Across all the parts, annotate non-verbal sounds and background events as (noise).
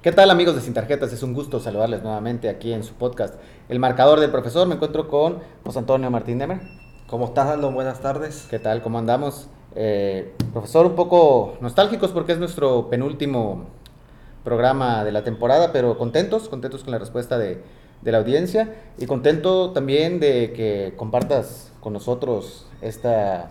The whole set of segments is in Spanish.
¿Qué tal amigos de Sin Tarjetas? Es un gusto saludarles nuevamente aquí en su podcast El Marcador del Profesor. Me encuentro con José Antonio Martín Demer. ¿Cómo estás, Aldo? Buenas tardes. ¿Qué tal? ¿Cómo andamos? Eh, profesor, un poco nostálgicos porque es nuestro penúltimo programa de la temporada, pero contentos, contentos con la respuesta de, de la audiencia y contento también de que compartas con nosotros esta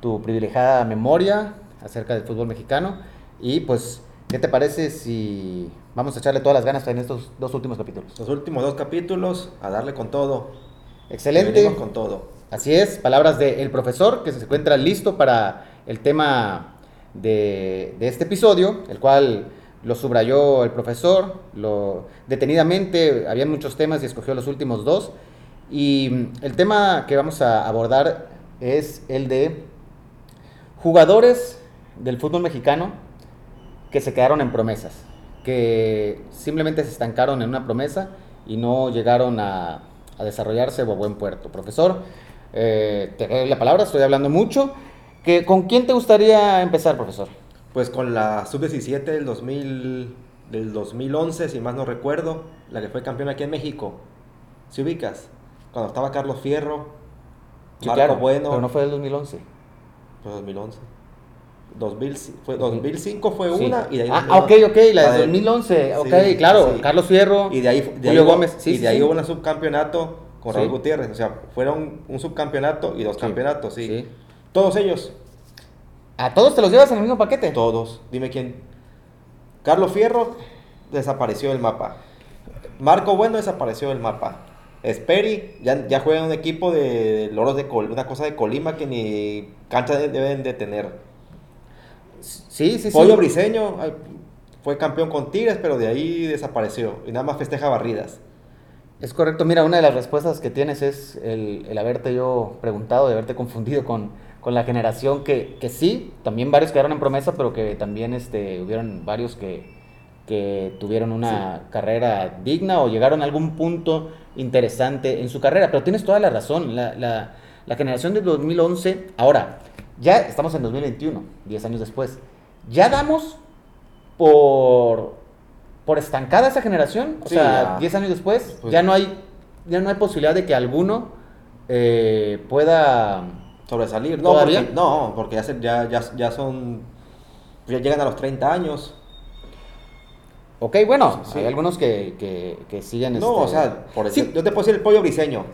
tu privilegiada memoria acerca del fútbol mexicano y pues ¿Qué te parece si vamos a echarle todas las ganas en estos dos últimos capítulos? Los últimos dos capítulos, a darle con todo. Excelente. con todo. Así es, palabras del profesor que se encuentra listo para el tema de, de, este episodio, el cual lo subrayó el profesor, lo detenidamente, había muchos temas y escogió los últimos dos. Y el tema que vamos a abordar es el de jugadores del fútbol mexicano que se quedaron en promesas, que simplemente se estancaron en una promesa y no llegaron a, desarrollarse a buen puerto. Profesor, eh, te doy la palabra, estoy hablando mucho. Que, ¿Con quién te gustaría empezar, profesor? Pues con la sub-17 del, 2000, del 2011, si más no recuerdo, la que fue campeona aquí en México. ¿Se ubicas? Cuando estaba Carlos Fierro, sí, claro, Bueno. Pero no fue del 2011. Fue 2011. 2000, fue, 2005 fue una y de ahí Ah, ok, ok, la de 2011, ok, claro, Carlos Fierro, y de ahí, Julio Gómez, y de ahí hubo un subcampeonato con Raúl Gutiérrez, o sea, fueron un subcampeonato y dos campeonatos, sí. Todos ellos. ¿A todos te los llevas en el mismo paquete? Todos, dime quién. Carlos Fierro desapareció del mapa. Marco Bueno desapareció del mapa. Esperi ya, ya juega en un equipo de, loros de una cosa de Colima que ni cancha deben de tener. Sí, sí, Pollo Briseño fue campeón con Tigres, pero de ahí desapareció y nada más festeja barridas. Es correcto, mira, una de las respuestas que tienes es el, haberte yo preguntado, de haberte confundido con, con la generación que, que, sí, también varios quedaron en promesa, pero que también este, hubieron varios que, que tuvieron una carrera digna o llegaron a algún punto interesante en su carrera. Pero tienes toda la razón, la, la, la generación de 2011, ahora, ya estamos en 2021, 10 años después. ¿Ya damos por, por estancada esa generación? O sea, 10 años después, pues ya, no hay, ya no hay posibilidad de que alguno eh, pueda sobresalir. No, porque, no, porque ya, ya, ya, son. Ya llegan a los 30 años. Ok, bueno, hay algunos que, que, que siguen. No, o este, sea, por yo te puedo decir el pollo briseño,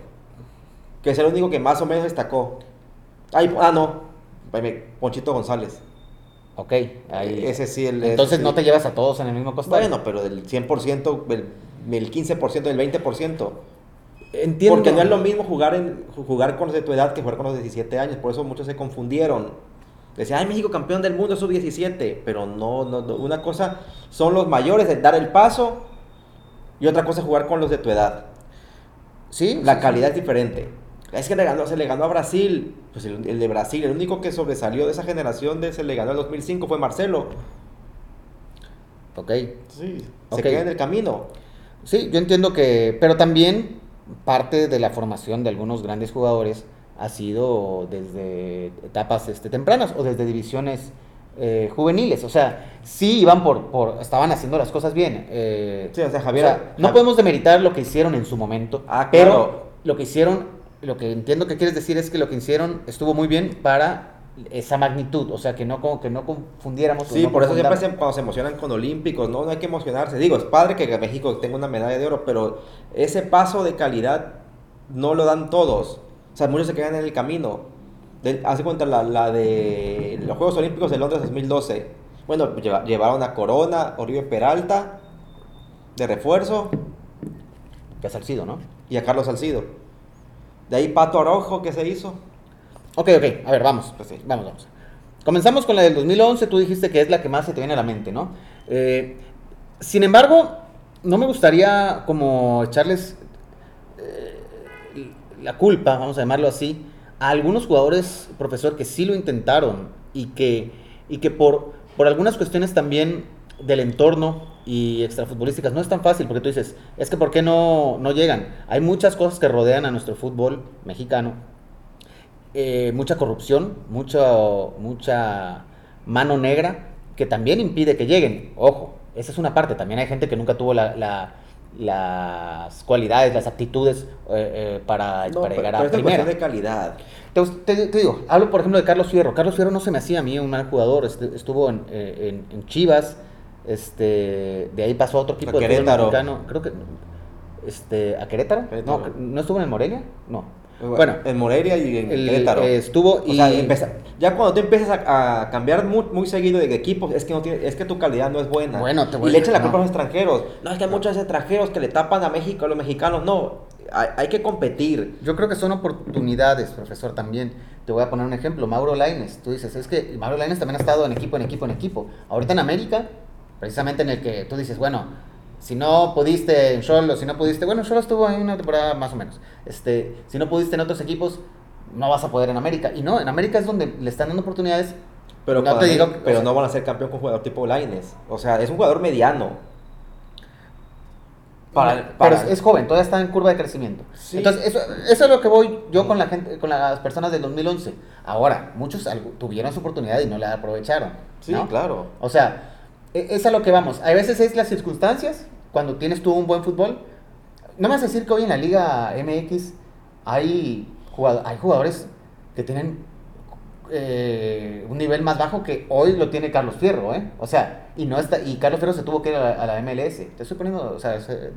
que es el único que más o menos destacó. Ay, ah, no, Ponchito González. Ok, ahí. Ese sí. El, Entonces no te llevas a todos en el mismo costado. Bueno, pero del 100%, el, el 15%, el 20%. Entiendo. Porque no es lo mismo jugar, en, jugar con los de tu edad que jugar con los de 17 años. Por eso muchos se confundieron. Decían, ay, México campeón del mundo, sub-17. Pero no, no, no, una cosa son los mayores de dar el paso y otra cosa es jugar con los de tu edad. Sí. La calidad es diferente. Es que le ganó, se le ganó a Brasil. Pues el, de Brasil, el único que sobresalió de esa generación de se le ganó en 2005 fue Marcelo. Ok. Sí, se queda en el camino. Sí, yo entiendo que, pero también parte de la formación de algunos grandes jugadores ha sido desde etapas este, tempranas o desde divisiones eh, juveniles. O sea, sí iban por, por, estaban haciendo las cosas bien. Eh, sí, o sea, Javier. no podemos demeritar lo que hicieron en su momento, ah, pero lo que hicieron lo que entiendo que quieres decir es que lo que hicieron estuvo muy bien para esa magnitud, o sea, que no, como que no confundiéramos. Sí, por eso siempre cuando se emocionan con olímpicos, ¿no? no hay que emocionarse. Digo, es padre que México tenga una medalla de oro, pero ese paso de calidad no lo dan todos. O sea, muchos se quedan en el camino. hace cuenta la, la, de los Juegos Olímpicos de Londres 2012. Bueno, llevaron a Corona, Oribe Peralta, de refuerzo. Y a Salcido, ¿no? Y a Carlos Salcido. De ahí Pato Araujo, ¿qué se hizo? Ok, ok, a ver, vamos, pues vamos, vamos. Comenzamos con la del 2011, tú dijiste que es la que más se te viene a la mente, ¿no? Eh, sin embargo, no me gustaría como echarles eh, la culpa, vamos a llamarlo así, a algunos jugadores, profesor, que sí lo intentaron y que, y que por, por algunas cuestiones también del entorno y extrafutbolísticas no es tan fácil porque tú dices, es que ¿por qué no, no llegan? Hay muchas cosas que rodean a nuestro fútbol mexicano, eh, mucha corrupción, mucha, mucha mano negra que también impide que lleguen. Ojo, esa es una parte. También hay gente que nunca tuvo la, la- las cualidades, las aptitudes eh, eh, para, No, para pero- llegar pero a primera. de calidad. Te, te- te digo, hablo por ejemplo de Carlos Fierro. Carlos Fierro no se me hacía a mí un mal jugador. este- estuvo en, en- en Chivas. Este, de ahí pasó a otro equipo A de fútbol Querétaro. mexicano. Creo que. Este, ¿A Querétaro? Querétaro. No, ¿no estuvo en el Morelia? No. Bueno, en Morelia y en el- Querétaro. eh, estuvo O y. sea, empeza- ya cuando tú empiezas a, a cambiar muy, muy seguido de equipos, es que no tiene, es que tu calidad no es buena. Bueno, te voy- y le echan la no. culpa a los extranjeros. No, es que hay muchos extranjeros que le tapan a México, a los mexicanos. No, hay, hay que competir. Yo creo que son oportunidades, profesor, también. Te voy a poner un ejemplo. Mauro Laines. Tú dices, es que Mauro Laines también ha estado en equipo, en equipo, en equipo. Ahorita en América, precisamente en el que tú dices, bueno, si no pudiste en Cholo, si no pudiste, bueno, Cholo estuvo ahí una temporada más o menos. Este, si no pudiste en otros equipos, no vas a poder en América. Y no, en América es donde le están dando oportunidades. Pero, no te digo, pero o sea, no van a ser campeón con un jugador tipo Laines. O sea, es un jugador mediano. Para, para- Pero es, joven, todavía está en curva de crecimiento. Sí. Entonces, eso, eso es lo que voy yo con la gente, con las personas del 2011. Ahora, muchos tuvieron su oportunidad y no la aprovecharon. Sí, ¿no? claro. O sea, es a lo que vamos. A veces es las circunstancias, cuando tienes tú un buen fútbol. No me vas a decir que hoy en la Liga MX hay, hay jugadores que tienen eh, un nivel más bajo que hoy lo tiene Carlos Fierro, ¿eh? O sea, y no está y Carlos Fierro se tuvo que ir a la, MLS. Te estoy poniendo,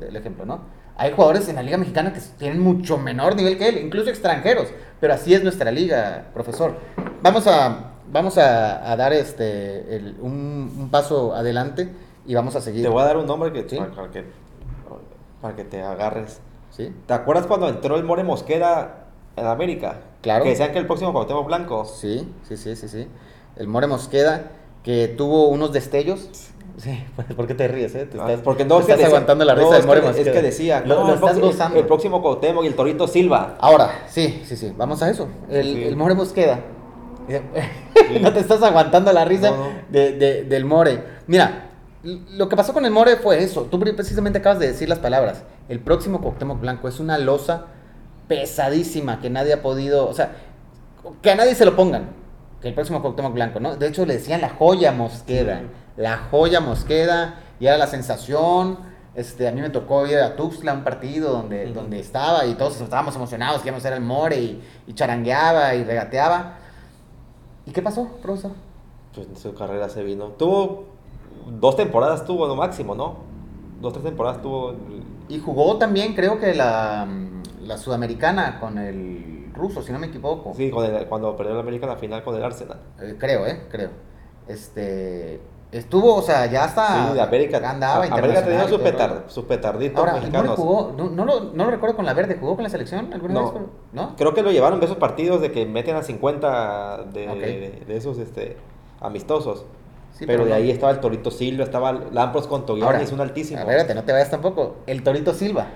el ejemplo, ¿no? Hay jugadores en la Liga Mexicana que tienen mucho menor nivel que él, incluso extranjeros, pero así es nuestra liga, profesor. Vamos a vamos a, a dar este el- un, un paso adelante y vamos a seguir. Te voy a dar un nombre que, Sí. para, para que, para que te agarres. ¿Sí? ¿Te acuerdas cuando entró el More Mosquera en América? Claro. Que decían que el próximo Cuauhtémoc Blanco. Sí, sí, sí, sí, sí. El More Mosqueda, que tuvo unos destellos. Sí, ¿por qué te ríes, eh? Te Ah, estás, porque no, te estás decía- aguantando la no, risa es del More que, Mosqueda. Es que decía, Lo, no, lo estás próximo- gozando. el próximo Cuauhtémoc y el Torito Silva. Ahora, sí, sí, sí, vamos a eso. El, Sí. el More Mosqueda. (laughs) no te estás aguantando la risa No, no. de- de- del More. Mira, lo que pasó con el More fue eso. Tú precisamente acabas de decir las palabras. El próximo Cuauhtémoc Blanco es una losa pesadísima que nadie ha podido, o sea, que a nadie se lo pongan. Que el próximo Cuauhtémoc Blanco, ¿no? De hecho le decían la joya Mosqueda. Sí. La joya Mosqueda y era la sensación. Este, a mí me tocó ir a Tuxtla, un partido donde, donde estaba y todos estábamos emocionados, que íbamos a ser el More y, y charangueaba y regateaba. ¿Y qué pasó, profesor? Pues su carrera se vino. Tuvo dos temporadas, tuvo lo máximo, ¿no? Dos, tres temporadas tuvo. Y jugó también, creo que la, la sudamericana con el ruso, si no me equivoco. Sí, con el- cuando perdió la América en la final con el Arsenal. Eh, creo, ¿eh? Creo. Este. Estuvo, o sea, ya hasta. sí, de América. Andaba América tenía sus, petar, sus petarditos Ahora, el More mexicanos. jugó, no, no, lo, no lo recuerdo con la verde, ¿jugó con la selección alguna No. vez? pero- ¿No? Creo que lo llevaron de esos partidos de que meten a 50 de, Ok. de- de esos este, amistosos. Sí, pero, de no. ahí estaba el Torito Silva, estaba Lampros con Ahora, es un altísimo. Espérate, no te vayas tampoco. El Torito Silva.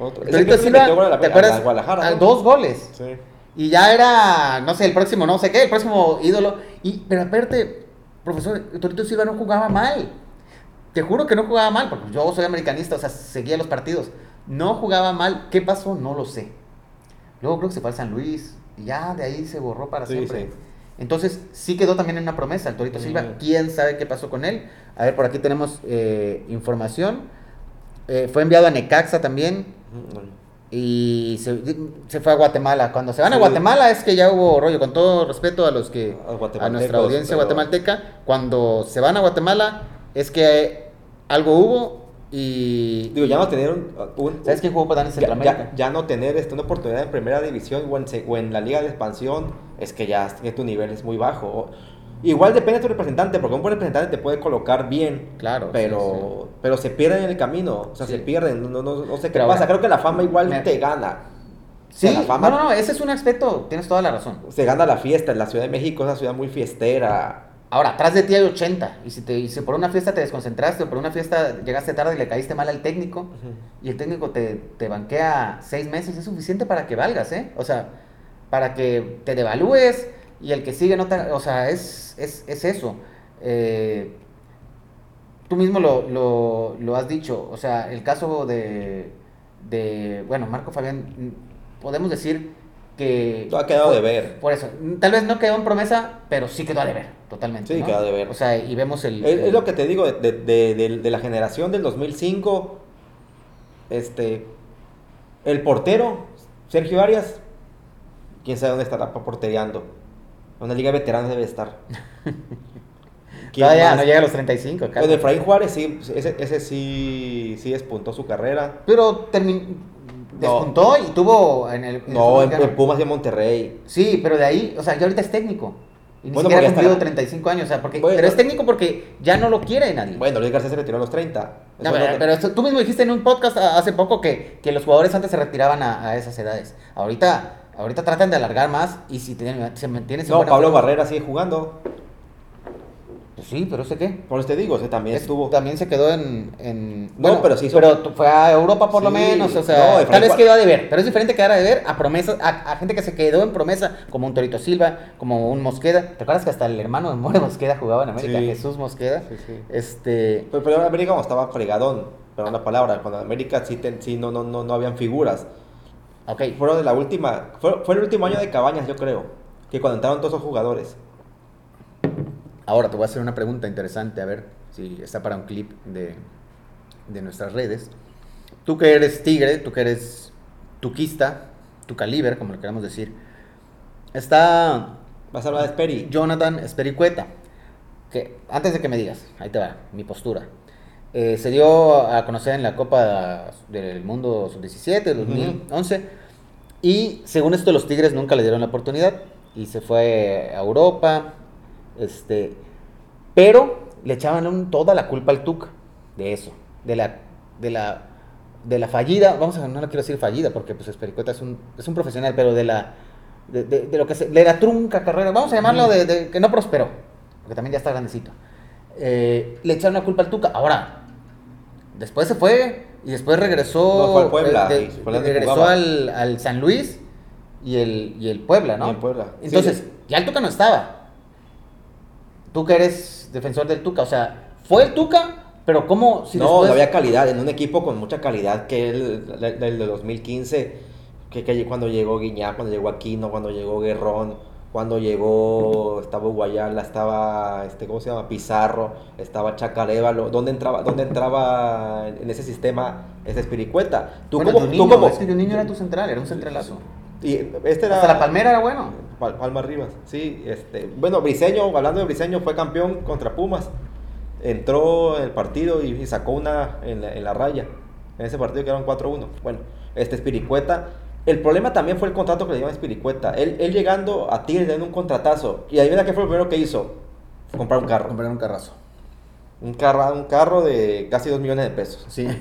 Otro. El Torito Silva, la- ¿te a? Guadalajara. Ah. Dos goles. Sí. Y ya era, no sé, el próximo no sé qué, el próximo ídolo. Y, pero aparte, profesor, el Torito Silva no jugaba mal. Te juro que no jugaba mal, porque yo soy americanista, o sea, seguía los partidos. No jugaba mal. ¿Qué pasó? No lo sé. Luego creo que se fue al San Luis y ya de ahí se borró para Sí, siempre. sí. Entonces, sí quedó también en una promesa el Torito Silva. ¿Quién sabe qué pasó con él? A ver, por aquí tenemos eh, información. Eh, fue enviado a Necaxa también y se, se fue a Guatemala. Cuando se van a. Guatemala es que ya hubo rollo, con todo respeto a los que A nuestra audiencia pero- guatemalteca, cuando se van a Guatemala es que algo hubo y Digo, ya no tener un... un- ¿Sabes quién jugó para en Centroamérica? ya- ya no tener este, una oportunidad en primera división o en, o en la liga de expansión es que ya que tu nivel es muy bajo. O- Igual depende de tu representante, porque un buen representante te puede colocar bien, Claro, pero, pero se pierden en el camino, o sea, Sí. se pierden, no, no, no sé qué Pero pasa, creo que la fama igual Me- te gana. Sí, O sea, la fama no, no, no, ese es un aspecto, tienes toda la razón. se gana la fiesta, en la Ciudad de México es una ciudad muy fiestera. Ahora, atrás de ti hay 80. Y si, te, y si por una fiesta te desconcentraste o por una fiesta llegaste tarde y le caíste mal al técnico y el técnico te, te banquea seis meses, es suficiente para que valgas, ¿eh? O sea, para que te devalúes y el que sigue no te... O sea, es, es, es eso. Eh, tú mismo lo, lo, lo has dicho. O sea, el caso de, de... Bueno, Marco Fabián, podemos decir que... ha quedado de ver. Por eso, tal vez no quedó en promesa, pero sí quedó a deber, totalmente. Sí, ¿no? quedó a deber. O sea, y vemos el... Es, lo que te digo, de, de- de- de la generación del 2005, este, el portero, Sergio Arias, quién sabe dónde estará portereando. Una liga de veteranos debe estar. (laughs) ¿Quién Todavía más? no llega a los 35, acá. Bueno, Efraín Juárez, sí, ese, ese sí, sí despuntó su carrera. Pero terminó... Despuntó y tuvo en el... en No, en, en Pumas de Monterrey. Sí, pero de ahí, o sea, ya ahorita es técnico. Y ni Bueno, siquiera ha cumplido hasta- 35 años, o sea, porque... Bueno. pero es técnico porque ya no lo quiere nadie. Bueno, Luis García se retiró a los 30. No, pero, no- pero esto- tú mismo dijiste en un podcast hace poco que, que los jugadores antes se retiraban a, a esas edades. Ahorita, ahorita tratan de alargar más y si tienen, se mantiene... no, Pablo Barrera sigue jugando. Pues sí, pero ¿ese qué? Por eso te digo, ese también Es- estuvo. También se quedó en... en- No, pero sí hizo- Pero fue a Europa por lo menos, o sea, tal vez quedó a deber. Pero es diferente quedar a deber a promesas, a, a gente que se quedó en promesa, como un Torito Silva, como un Mosqueda. ¿Te acuerdas que hasta el hermano de More Mosqueda jugaba en América? Sí. Jesús Mosqueda. Sí, sí. Este... Pero, pero en América cuando estaba fregadón, pero una palabra, cuando en América sí, ten- sí no, no, no, no habían figuras. Ok. Fueron de la última, fue, fue el último año de Cabañas, yo creo, que cuando entraron todos esos jugadores. Ahora te voy a hacer una pregunta interesante, a ver si está para un clip de, de nuestras redes. Tú que eres tigre, tú que eres tuquista, tu caliber, como le queramos decir, está Vas a hablar de Speri. Jonathan Espericueta, que antes de que me digas, ahí te va, mi postura. Eh, se dio a conocer en la Copa del Mundo Sub-17 de 2011 y según esto los Tigres nunca le dieron la oportunidad y se fue a Europa, este, pero le echaban un- toda la culpa al Tuca de eso, de la, de la, de la fallida, vamos a no la quiero decir fallida porque pues Espericueta es un, es un profesional, pero de la de, de- de lo que se, de la trunca carrera, vamos a llamarlo de, de que no prosperó, porque también ya está grandecito. Eh, le echaron la culpa al Tuca. Ahora, después se fue y después regresó. No, fue al Puebla, de- regresó al, al San Luis y el, y el Puebla, ¿no? Y el Puebla. Entonces, Sí. ya el Tuca no estaba. Tú que eres defensor del Tuca, o sea, fue el Tuca, pero ¿cómo? Si no, después- no había calidad, en un equipo con mucha calidad que el del del de 2015, que, que cuando llegó Guiñá, cuando llegó Aquino, cuando llegó Guerrón, cuando llegó, estaba Guayala, estaba, este, ¿cómo se llama? Pizarro, estaba Chacarévalo, ¿dónde entraba, dónde entraba en ese sistema ese Espiricueta? Tú Bueno, como, tú como, es que Juninho era tu central, era un centralazo. y este era... Hasta la Palmera era bueno. Pal- Palma Rivas, sí, este, bueno, Briseño, hablando de Briseño, fue campeón contra Pumas. Entró en el partido y, y sacó una en la, en la raya. En ese partido quedaron 4-1. Bueno, este Espiricueta. El problema también fue el contrato que le dieron a Espiricueta. Él, él llegando a Tigres le dieron un contratazo. Y adivina qué fue lo primero que hizo. Comprar un carro. Comprar un carrazo. Un carro, un carro de casi 2 millones de pesos. Sí. (laughs)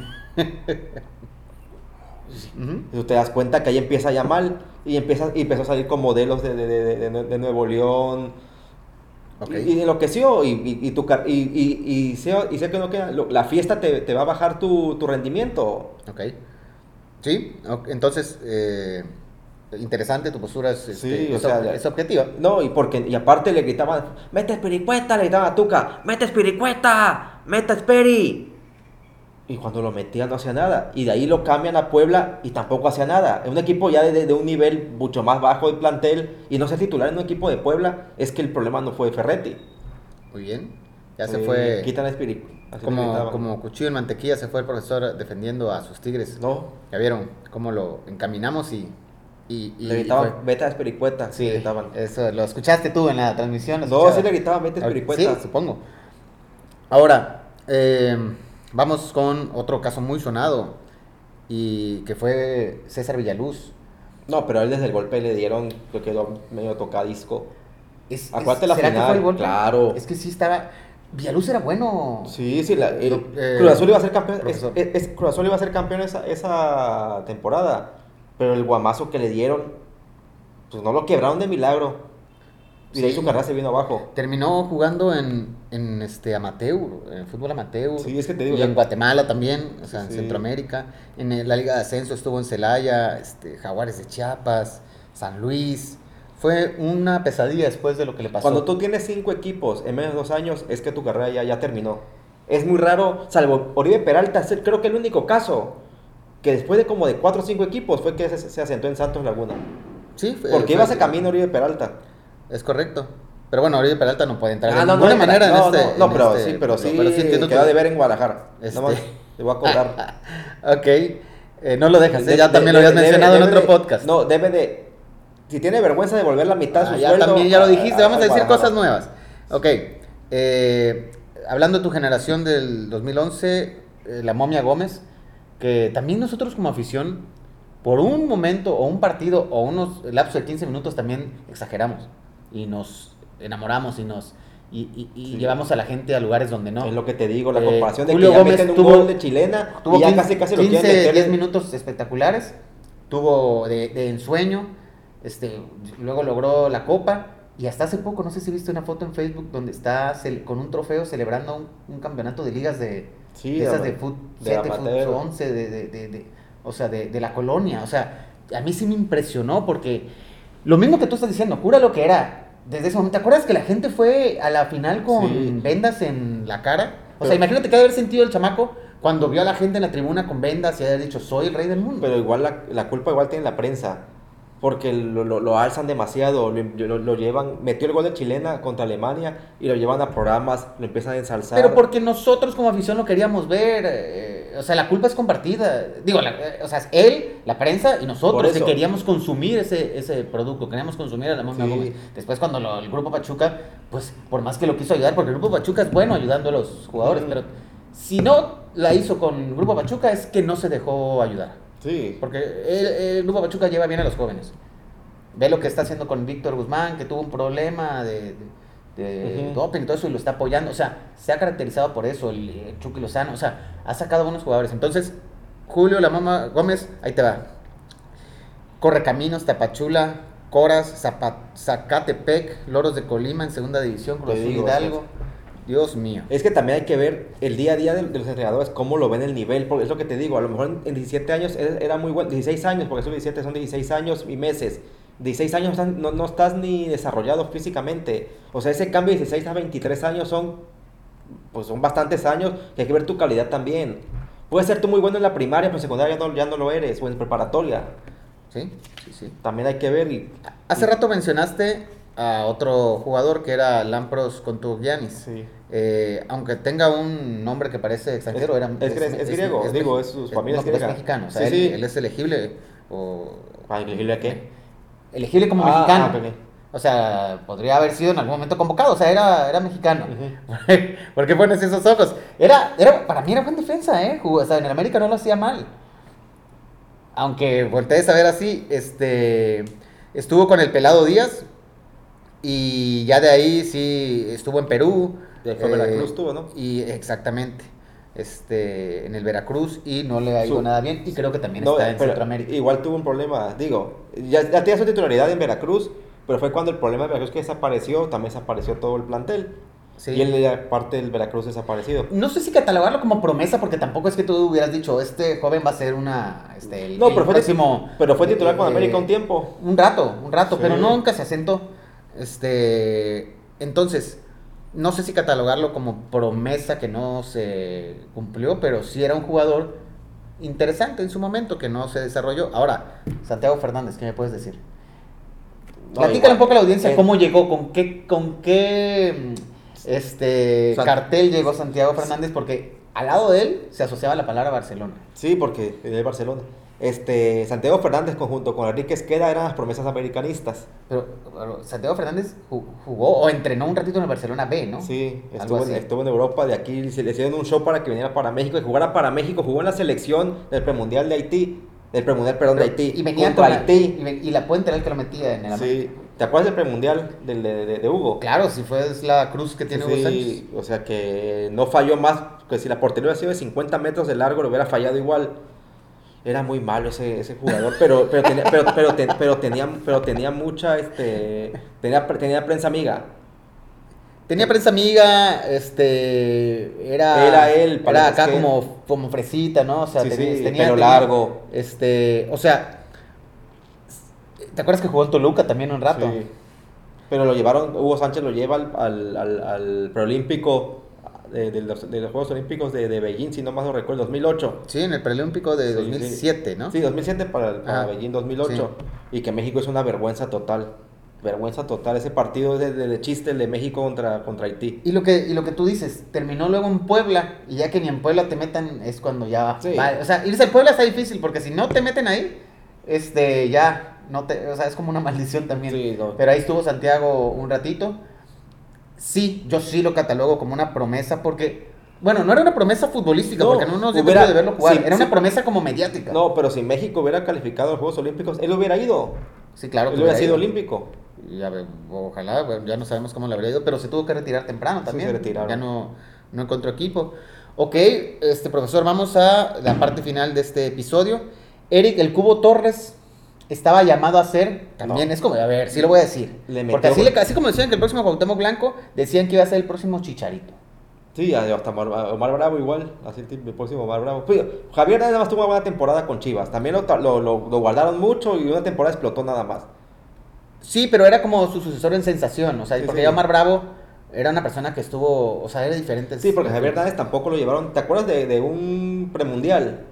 Ujú. Y tú te das cuenta que ahí empieza ya mal. Y, empieza, y empezó a salir con modelos de, de- de- Nuevo León. Ok. Y, y enloqueció y, y, y tu y, y, y sé, y sé que no queda, lo- la fiesta te, te va a bajar tu, tu rendimiento. Ok. Sí, entonces, eh, interesante, tu postura es, este, Sí, es sea, ob- es objetiva. No, y porque y aparte le gritaban, mete espiricueta, le gritaban a Tuca, mete espiricueta, mete esperi. Y cuando lo metía no hacía nada. Y de ahí lo cambian a Puebla y tampoco hacía nada. En un equipo ya de, de- de un nivel mucho más bajo de plantel y no ser titular en un equipo de Puebla, es que el problema no fue de Ferretti. Muy bien. Ya se Eh, fue Quitan a como, como cuchillo en mantequilla, se fue el profesor defendiendo a sus tigres. No, Ya vieron cómo lo encaminamos y... y, y- le gritaban, fue- vete a Espiricueta. Sí, le gritaban. eso, lo escuchaste tú en la transmisión. lo No, sí le gritaban, vete a Espiricueta. Sí, supongo. Ahora, eh, vamos con otro caso muy sonado y que fue César Villaluz. No, pero a él desde el golpe le dieron, que quedó medio tocadisco. Es, Acuérdate es- la ¿será que final, fue el golpe? claro. Es que sí estaba. Villaluz era bueno. Sí, sí, la- el- Eh, Cruz Azul iba a ser campeón. es- Cruz Azul iba a ser campeón esa, esa temporada. Pero el guamazo que le dieron, pues no lo quebraron de milagro. Y de ahí Sí. su carrera se vino abajo. Terminó jugando en, en este amateur, en fútbol amateur. Sí, es que te digo, Y ya- en Guatemala también, o sea, en Sí. Centroamérica. En la Liga de Ascenso estuvo en Celaya, este, Jaguares de Chiapas, San Luis. Fue una pesadilla después de lo que le pasó. Cuando tú tienes cinco equipos en menos de dos años, es que tu carrera ya, ya terminó. Es muy raro, salvo Oribe Peralta, es el- creo que el único caso que después de como de cuatro o cinco equipos fue que se, se asentó en Santos Laguna. Sí, fue- Porque fue- iba ese camino Oribe Peralta. Es correcto. Pero bueno, Oribe Peralta no puede entrar Ah, de no, ninguna no, manera no, en este. no, en pero este sí, pero punto. sí, entiendo queda tu- de ver en Guadalajara. Este- más, te voy a cobrar. (laughs) ok. Eh, no lo dejas, ¿eh? Ya también lo debe- habías mencionado debe en otro de- podcast. No, debe de. Si tiene vergüenza de volver la mitad de Ah, ya sueldo, también ya lo dijiste, vamos a decir Guadalajara. cosas nuevas. Ok, eh, hablando de tu generación del 2011, eh, la momia Gómez, que también nosotros como afición, por un momento o un partido o unos lapsos de 15 minutos también exageramos y nos enamoramos y nos y, y- y Sí. llevamos a la gente a lugares donde no. Es lo que te digo, la Eh, comparación de Julio que ya Gómez meten un tuvo- gol de chilena Tuvo y ya 15, casi casi lo 15, quieren meter. 10 minutos espectaculares. Tuvo de, de ensueño. Este, luego logró la copa. Y hasta hace poco, no sé si viste una foto en Facebook donde está con un trofeo celebrando un, un campeonato de ligas de, Sí, de esas de- de 7, fut amateur. 11, de, de- de- o sea, de, de la colonia. O sea, a mí sí me impresionó porque lo mismo que tú estás diciendo, jura lo que era. Desde ese momento, ¿te acuerdas que la gente fue a la final con Sí. vendas en la cara? O Pero- sea, imagínate que haber sentido el chamaco cuando vio a la gente en la tribuna con vendas y haber dicho, soy el rey del mundo. Pero igual la, la culpa igual tiene la prensa. Porque lo, lo- lo alzan demasiado, lo, llevan, metió el gol de chilena contra Alemania y lo llevan a programas, lo empiezan a ensalzar. Pero porque nosotros como afición lo queríamos ver, eh, o sea, la culpa es compartida. Digo, la- eh, o sea, es él, la prensa y nosotros que queríamos consumir ese, ese producto, queríamos consumir a la Sí. Gómez. Después cuando el Grupo Pachuca, pues por más que lo quiso ayudar, porque el Grupo Pachuca es bueno ayudando a los jugadores, pero si no la hizo con el Grupo Pachuca es que no se dejó ayudar. Sí. Porque el, el Grupo Pachuca lleva bien a los jóvenes. Ve lo que está haciendo con Víctor Guzmán, que tuvo un problema de, de, de Ujú. doping y todo eso y lo está apoyando. O sea, se ha caracterizado por eso, el, eh, Chucky Lozano. O sea, ha sacado buenos jugadores. Entonces, Julio, la mamá Gómez, ahí te va. Correcaminos, Tapachula, Coras, Zapa- Zacatepec, Loros de Colima en segunda división, Cruz Hidalgo. Dios mío. Es que también hay que ver el día a día de, de los entrenadores, cómo lo ven el nivel, porque es lo que te digo, a lo mejor en, en 17 años era muy bueno, 16 años, porque son 17, son 16 años y meses. 16 años no, no, estás ni desarrollado físicamente. O sea, ese cambio de 16 a 23 años son, pues son bastantes años y hay que ver tu calidad también. Puedes ser tú muy bueno en la primaria, pero en secundaria ya no, ya no lo eres, o en preparatoria. Sí, sí, sí. También hay que ver y... Hace rato mencionaste a otro jugador que era Lampros Contugianis. Sí. Eh, aunque tenga un nombre que parece extranjero, Es- era, es gre- es griego, digo, es su familia no, es mexicano, o sea, Sí, él, sí. él es elegible o Ay, ¿elegible a qué? elegible como Ah, mexicano. ah. O sea, podría haber sido en algún momento convocado, o sea, era, era mexicano. Ujú. (laughs) ¿Por qué pones esos ojos? Era, era, para mí era buen defensa, ¿eh? Jugó- o sea, en el América no lo hacía mal. Aunque voltees a ver así, este, estuvo con el Pelado Díaz y ya de ahí sí estuvo en Perú. De fue Veracruz tuvo, ¿no? Y exactamente, este, en el Veracruz y no le ha ido Su- nada bien y creo que también No, está en Centroamérica. Igual tuvo un problema, digo, ya, ya tenía su titularidad en Veracruz, pero fue cuando el problema de Veracruz que desapareció, también desapareció todo el plantel. Sí. Y él parte del Veracruz desaparecido. No sé si catalogarlo como promesa, porque tampoco es que tú hubieras dicho, este joven va a ser una, este, el, No, el pero fue, próximo... pero fue titular con eh, América un tiempo. Un rato, un rato, Sí. pero nunca se asentó. Este, entonces, no sé si catalogarlo como promesa que no se cumplió, pero sí era un jugador interesante en su momento que no se desarrolló. Ahora, Santiago Fernández, ¿qué me puedes decir? No, Platícale un poco a la audiencia Eh, cómo llegó, con qué, con qué mm, este cartel llegó Santiago Fernández, porque al lado de él se asociaba la palabra Barcelona. Sí, porque es de Barcelona. Este, Santiago Fernández conjunto con Enrique Esqueda eran las promesas americanistas. Pero, pero Santiago Fernández ju- jugó o entrenó un ratito en el Barcelona B, ¿no? Sí, estuvo en, así. estuvo en Europa, de aquí se le hicieron un show para que viniera para México y jugara para México, jugó en la selección del premundial de Haití, del premundial, perdón, de Haití. Y venía contra con la, Haití. y, la puente era el que lo metía en el Sí, ¿te acuerdas del premundial de, de- de Hugo? Claro, si fue la cruz que tiene Hugo Sánchez. Sí, o sea que no falló más, que si la portería hubiera sido de 50 metros de largo, lo hubiera fallado igual. Era muy malo ese, ese jugador, pero, pero, tenía, pero, pero, ten- pero tenía, pero tenía mucha, este, tenía, tenía prensa amiga. Tenía prensa amiga, este, era, Era él, era acá que- como, como fresita, ¿no? O sea, Sí, tenía, sí, tenía- pelo tenía- largo. Este, o sea, ¿te acuerdas que jugó en Toluca también un rato? Sí. Pero lo llevaron, Hugo Sánchez lo lleva al, al, al, al preolímpico de, de los, de los Juegos Olímpicos de, de Beijing, si no más lo recuerdo, 2008. Sí, en el preolímpico de Sí, 2007, ¿no? Sí, 2007 para, para Ajá. Beijing 2008. Y que México es una vergüenza total. Vergüenza total. Ese partido de, de, chiste el de México contra, contra Haití. Y lo, que, y lo que tú dices, terminó luego en Puebla, y ya que ni en Puebla te metan, es cuando ya Sí. va- O sea, irse a Puebla está difícil, porque si no te meten ahí, este, ya, no te, o sea, es como una (laughs) maldición también. Sí, no. Pero ahí estuvo Santiago un ratito. Sí, yo sí lo catalogo como una promesa, porque, bueno, no era una promesa futbolística, No, porque no nos dio de verlo jugar, sí, era una promesa como mediática. No, pero si México hubiera calificado a los Juegos Olímpicos, él hubiera ido. Sí, claro. él hubiera hubiera sido ido. olímpico. Ya ve- ojalá, bueno, ya no sabemos cómo le habría ido, pero se tuvo que retirar temprano Sí, también. se retiraron. Ya no, no encontró equipo. Ok, este profesor, vamos a la parte final de este episodio. Eric, el Cubo Torres estaba llamado a ser, también No. es como, a ver, sí lo voy a decir. Le Porque así, le- así como decían que el próximo Cuauhtémoc Blanco, decían que iba a ser el próximo Chicharito. Sí, hasta Omar, Omar Bravo igual, así el próximo Omar Bravo. Pues, Javier nada más tuvo una buena temporada con Chivas. También lo, lo, lo- lo guardaron mucho y una temporada explotó nada más. Sí, pero era como su sucesor en sensación, o sea, Sí, porque sí. ya Omar Bravo era una persona que estuvo, o sea, era diferente. Sí, porque Javier Hernández tampoco lo llevaron. ¿Te acuerdas de, de un premundial?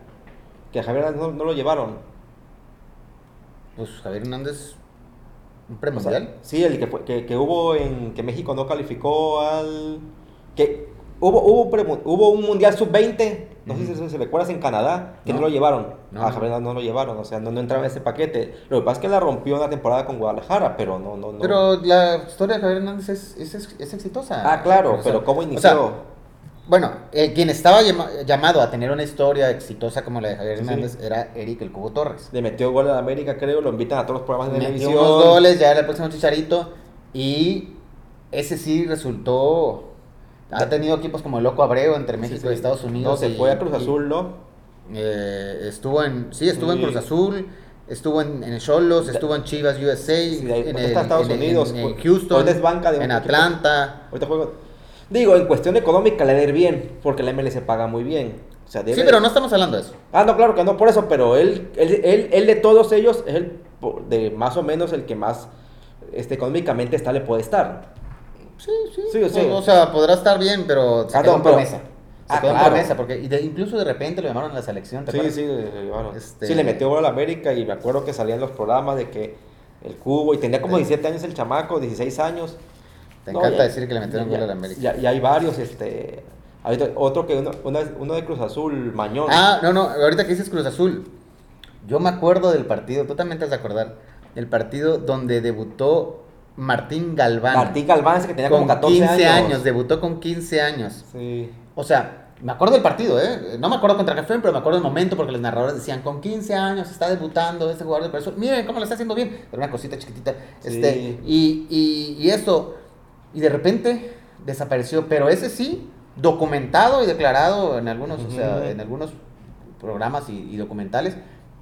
Que a Javier Hernández no, no lo llevaron. Pues Javier Hernández, un O sea, premundial. sí, el que, fue- que, que hubo en. que México no calificó al. que hubo, hubo, hubo un mundial sub-20, no sé si se, recuerdas en Canadá, que no, No. lo llevaron. No, a. Javier Hernández no lo llevaron, o sea, no, no entraba en ese paquete. Lo que pasa es que la rompió en la temporada con Guadalajara, pero no, no, no. Pero la historia de Javier Hernández es, es, es exitosa. ah, claro, pero ¿cómo O inició? sea, bueno, eh, quien estaba llama- llamado a tener una historia exitosa como la de Javier sí. Hernández era Eric el Cubo Torres. Le metió gol a América, creo, lo invitan a todos los programas de Metió televisión. unos goles, ya era el próximo Chicharito. Y ese sí resultó. Ha tenido equipos como el Loco Abreu entre México Sí, sí. y Estados Unidos. No, se fue a Cruz Azul, ¿no? Eh, estuvo en. Sí, estuvo en. Cruz Azul. Estuvo en, en Cholos, estuvo en Chivas USA, Sí, en, el- Estados en- Unidos, en Houston, banca de en equipo. Atlanta. Ahorita juego. Digo, en cuestión económica le da bien, porque la MLS paga muy bien. O sea, debe- Sí, pero no estamos hablando de eso. Ah, no, claro que no, por eso, pero él, él, él, él de todos ellos es el de más o menos el que más este, económicamente estable puede estar. Sí, sí. Sí, o, sí. o sea, podrá estar bien, pero se Ah, quedó no, pero- promesa. Se Ah, quedó en claro. promesa, porque y de- incluso de repente lo llamaron a la selección, ¿te Sí, sí, llevaron. Este- Sí, le metió gol a la América y me acuerdo que salían los programas de que el cubo y tenía como 17 años el chamaco, 16 años. Te encanta decir que le metieron gol a la América. Ya hay varios, este. otro que uno, uno, uno de Cruz Azul, Mañón. Ah, no, no, ahorita que dices Cruz Azul. Yo me acuerdo del partido, tú también te has de acordar, del partido donde debutó Martín Galván. Martín Galván, ese que tenía con como 14 15 años. años, debutó con 15 años. Sí. O sea, me acuerdo del partido, ¿eh? No me acuerdo contra fue, pero me acuerdo del momento porque los narradores decían, con 15 años está debutando este jugador de Azul. Miren cómo lo está haciendo bien. Pero una cosita chiquitita. Este, Sí. y, y, y esto, y de repente desapareció. Pero ese sí, documentado y declarado en algunos, o sea, en algunos programas y, y documentales,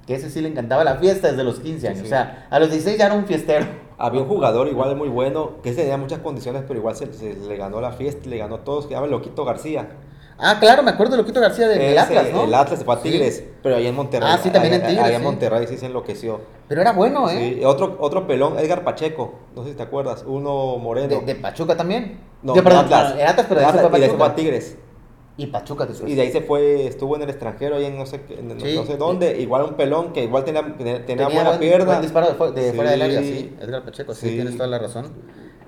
que ese sí le encantaba la fiesta desde los 15 años. Sí. O sea, a los 16 ya era un fiestero. Había un jugador igual muy bueno, que ese tenía muchas condiciones, pero igual se, se le ganó la fiesta, le ganó todos, que se llama Loquito García. Ah, claro, me acuerdo de Loquito García del Ese, Atlas, ¿no? El Atlas se fue a Sí. Tigres, pero ahí en Monterrey. Ah, sí, también en Tigres, Ahí en sí. Monterrey sí se enloqueció. Pero era bueno, ¿eh? Sí, Otro, otro pelón, Edgar Pacheco, no sé si te acuerdas, uno moreno. De, de Pachuca también. No, de, perdón, de Atlas. el Atlas, pero De de Atlas, y de se fue a. Tigres. Y Pachuca después. Y de ahí se fue, estuvo en el extranjero, ahí en no sé, qué- en no- Sí. no sé dónde, igual un pelón que igual tenía, tenía, tenía buena buen, pierna. buen disparo de, fu- de fuera del área, Sí. sí. Edgar Pacheco, sí, Sí. tienes toda la razón.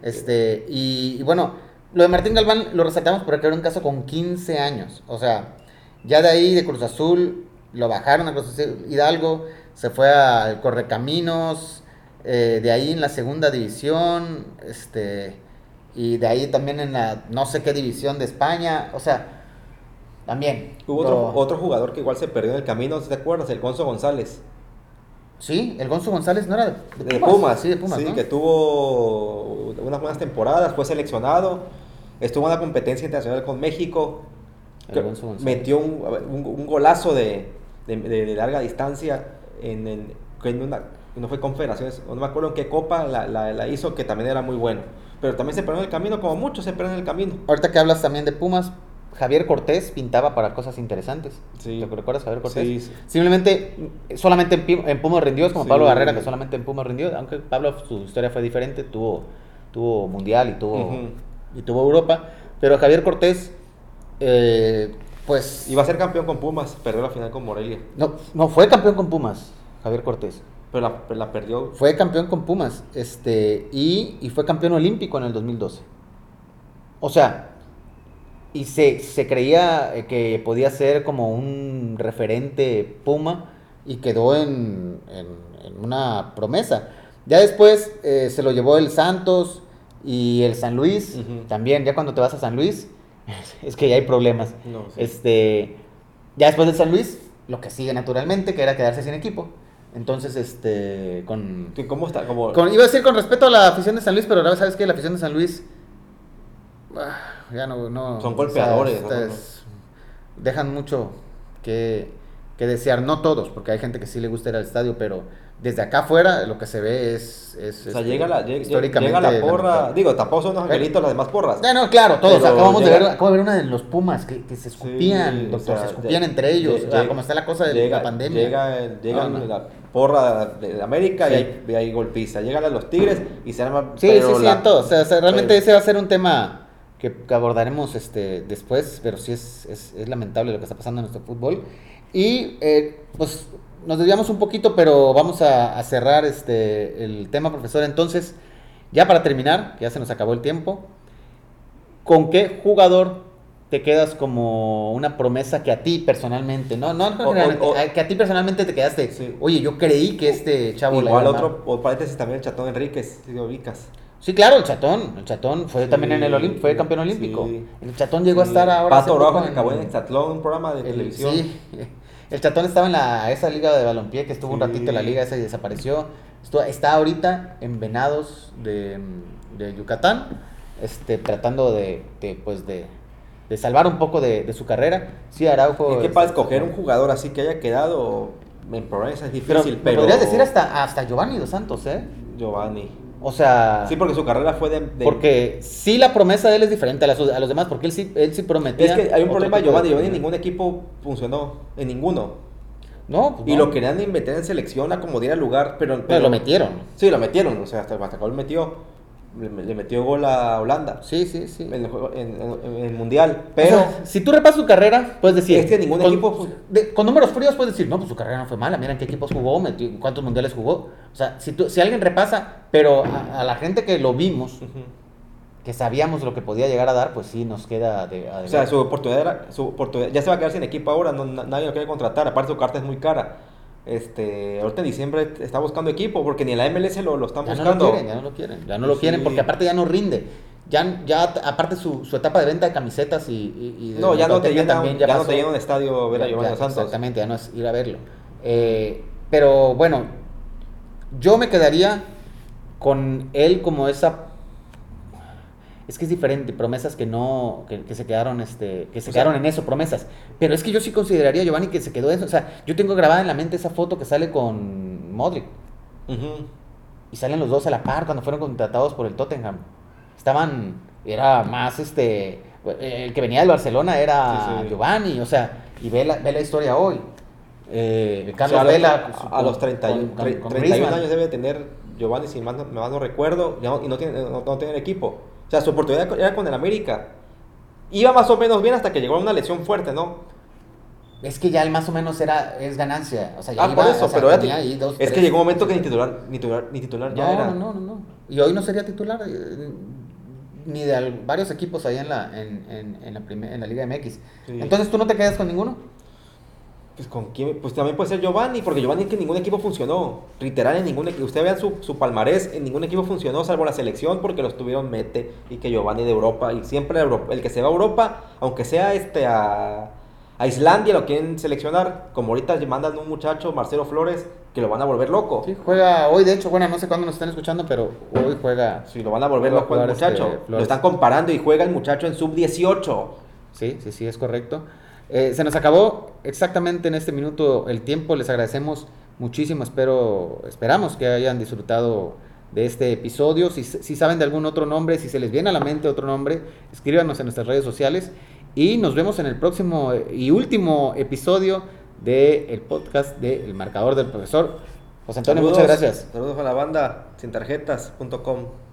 Este, y, y bueno, lo de Martín Galván lo resaltamos porque era un caso con 15 años. O sea, ya de ahí de Cruz Azul lo bajaron a Cruz Azul Hidalgo, se fue al Correcaminos, eh, de ahí en la segunda división, este, y de ahí también en la no sé qué división de España. O sea, también. Hubo lo- otro, otro jugador que igual se perdió en el camino, ¿te acuerdas? El Gonzo González. Sí, el Gonzo González no era de, De Pumas, Sí, de Pumas. ¿no? que tuvo unas buenas temporadas, fue seleccionado, estuvo en la competencia internacional con México, metió un, un- un golazo de, de- de- de larga distancia en, en- en una, no fue confederaciones, no me acuerdo en qué copa la, la- la hizo, que también era muy bueno, pero también se perdió en el camino, como muchos se pierden en el camino. Ahorita que hablas también de Pumas, Javier Cortés pintaba para cosas interesantes. Sí. ¿Te recuerdas Javier Cortés? Sí, sí. Simplemente, mm, solamente en, Pumas rindió, es como. Pablo Barrera, que solamente en Pumas rindió, aunque Pablo su historia fue diferente, tuvo, tuvo Mundial y tuvo. Y tuvo Europa, pero Javier Cortés eh, pues... Iba a ser campeón con Pumas, perdió la final con Morelia. No, no, fue campeón con Pumas, Javier Cortés. Pero la, la perdió. Fue campeón con Pumas, este, y, y fue campeón olímpico en el 2012. O sea, y se, se creía eh, que podía ser como un referente Puma y quedó en, en- en una promesa. Ya después eh, se lo llevó el Santos y el San Luis, también, ya cuando te vas a San Luis, (laughs) es que ya hay problemas. No, sí. Este, ya después del San Luis, lo que sigue naturalmente, que era quedarse sin equipo. Entonces, este, con, ¿Qué- ¿Cómo está? Con- iba a decir con respeto a la afición de San Luis, pero ahora sabes que la afición de San Luis ah, ya no, no Son golpeadores, o sea, ¿no? es- dejan mucho que, que desear, no todos, porque hay gente que sí le gusta ir al estadio, pero desde acá afuera lo que se ve es, es o sea, este, llega la, llega, históricamente llega la porra. lamentable. Digo, tampoco son unos angelitos las demás porras. Ya, no, claro, todos. Pero Acabamos de, llega- ver, acabo de ver una de los Pumas que, que se escupían, Sí, o doctor, sea, se escupían de- entre ellos. de- o sea, de- como está la cosa de llega, la pandemia. Llega, llega No, no. la porra de América y, Sí. hay, y hay golpiza. Llegan a los Tigres y se arma. Sí, pero sí, sí, la- en todo. O sea, o sea, realmente pero- ese va a ser un tema que, que abordaremos este, después, pero sí es, es, es lamentable lo que está pasando en nuestro fútbol. Y eh, pues nos desviamos un poquito, pero vamos a, a cerrar este, el tema, profesor. Entonces, ya para terminar, ya se nos acabó el tiempo, ¿con qué jugador te quedas como una promesa que a ti personalmente, no, no, no O- o- que a ti personalmente te quedaste, Sí. oye, yo creí que este chavo la Igual iba a armar"? otro, o paréntesis también el Chatón Enríquez, si lo ubicas. Sí, claro, el Chatón. El Chatón fue Sí, también en el Olimpo, fue campeón sí. olímpico. El Chatón llegó a estar ahora. Pato Rojo que acabó en Exatlón, un programa de el- televisión. Sí, el Chatón estaba en la, esa liga de balompié que estuvo un ratito en la liga esa y desapareció. Está ahorita en Venados de, de Yucatán, este, tratando de, de, pues de, de salvar un poco de, de su carrera. Sí, Araujo. Es que para escoger un jugador así que haya quedado en promesa es Pero, difícil, me pero. podrías decir hasta, hasta Giovanni Dos Santos, ¿eh? Giovanni. O sea. Sí, porque su carrera fue de. de- Porque sí la promesa de él es diferente a, los demás, porque él sí, él sí prometía. Es que hay un problema, Giovanni. Giovanni en ningún equipo funcionó. En ninguno. No, pues Y no. lo querían meter en selección a como diera lugar, pero. Pero lo metieron. Sí, lo metieron. O sea, hasta el Matacol metió. Le, metió gol a Holanda. Sí, sí, sí. En el, juego- en- en- en el mundial. O Pero. sea, si tú repasas su carrera, puedes decir. Es que ningún con, equipo de- con números fríos puedes decir, no, pues su carrera no fue mala. Mira en qué equipos jugó, metió- cuántos mundiales jugó. O sea, si, tú, si alguien repasa, pero a, a la gente que lo vimos, Ujú. que sabíamos lo que podía llegar a dar, pues sí nos queda de. O sea, su oportunidad era. Su oportunidad, ya se va a quedar sin equipo ahora. No, na- nadie lo quiere contratar. Aparte, su carta es muy cara. Este, ahorita en diciembre está buscando equipo porque ni en la MLS lo, lo están Ya no lo quieren, ya no lo quieren. Ya no lo Sí. quieren porque aparte ya no rinde. Ya, ya aparte su, su etapa de venta de camisetas y, y- y de No, ya no te llena, también ya no te llena un estadio ver a Giovanni Santos. Exactamente, ya no es ir a verlo. Eh, pero bueno, yo me quedaría con él como esa. Es que es diferente, promesas que no, que, que se quedaron, este, que se O sea- quedaron en eso, promesas. Pero es que yo sí consideraría, Giovanni, que se quedó eso. O sea, yo tengo grabada en la mente esa foto que sale con Modric. Y salen los dos a la par cuando fueron contratados por el Tottenham. Estaban, era más este, el que venía del Barcelona era Sí, sí. Giovanni, o sea, y ve la, ve la historia hoy. Eh, O Carlos sea, a los- Vela. a, a los 31, con- con- con 31 Griezmann. años debe tener Giovanni, si más no, más no recuerdo, no- y no tiene, no, no tiene equipo. O sea, su oportunidad era con el América. Iba más o menos bien hasta que llegó a una lesión fuerte, ¿no? Es que ya el más o menos era, es ganancia. O sea, ya Ah, iba, por eso, o sea, pero ya tenía te- ahí dos, es tres. que llegó un momento que ni titular, ni titular, ni titular ya No, era. no, no, no, no. Y hoy no sería titular eh, ni de varios equipos ahí en la, en, en, en la, primer- en la Liga MX. Sí. Entonces, ¿tú no te quedas con ninguno? Pues con quién, pues también puede ser Giovanni, porque Giovanni es que ningún equipo funcionó. Literal, en ningún equipo. Usted vean su, su palmarés, en ningún equipo funcionó, salvo la selección, porque los tuvieron Mete y que Giovanni de Europa. Y siempre el que se va a Europa, aunque sea este a, a Islandia, lo quieren seleccionar. Como ahorita mandan un muchacho, Marcelo Flores, que lo van a volver loco. Sí, juega hoy, de hecho, bueno, no sé cuándo nos están escuchando, pero hoy juega. Sí, lo van a volver loco al jugar este muchacho. lo están comparando y juega el muchacho en sub-18. Sí, sí, sí, es correcto. Eh, se nos acabó exactamente en este minuto el tiempo. Les agradecemos muchísimo. Espero, esperamos que hayan disfrutado de este episodio. Si, si saben de algún otro nombre, si se les viene a la mente otro nombre, escríbanos en nuestras redes sociales. Y nos vemos en el próximo y último episodio del podcast de El Marcador del Profesor. José Antonio, muchas gracias. Saludos a la banda, sintarjetas.com.